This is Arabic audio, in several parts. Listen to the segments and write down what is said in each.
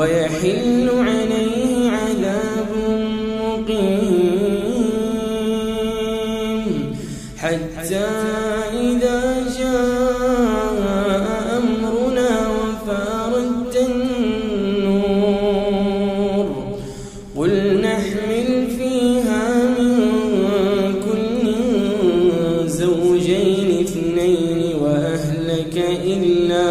ويحل عليه عذاب مقيم. حتى إذا جاء أمرنا وفارت النور قل نحمل فيها من كل زوجين اثنين وأهلك إلا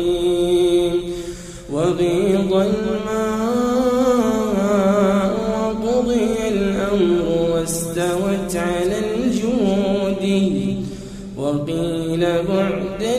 أقلعي وغيض الماء وقضي الأمر واستوت على الجود. وقيل بعدا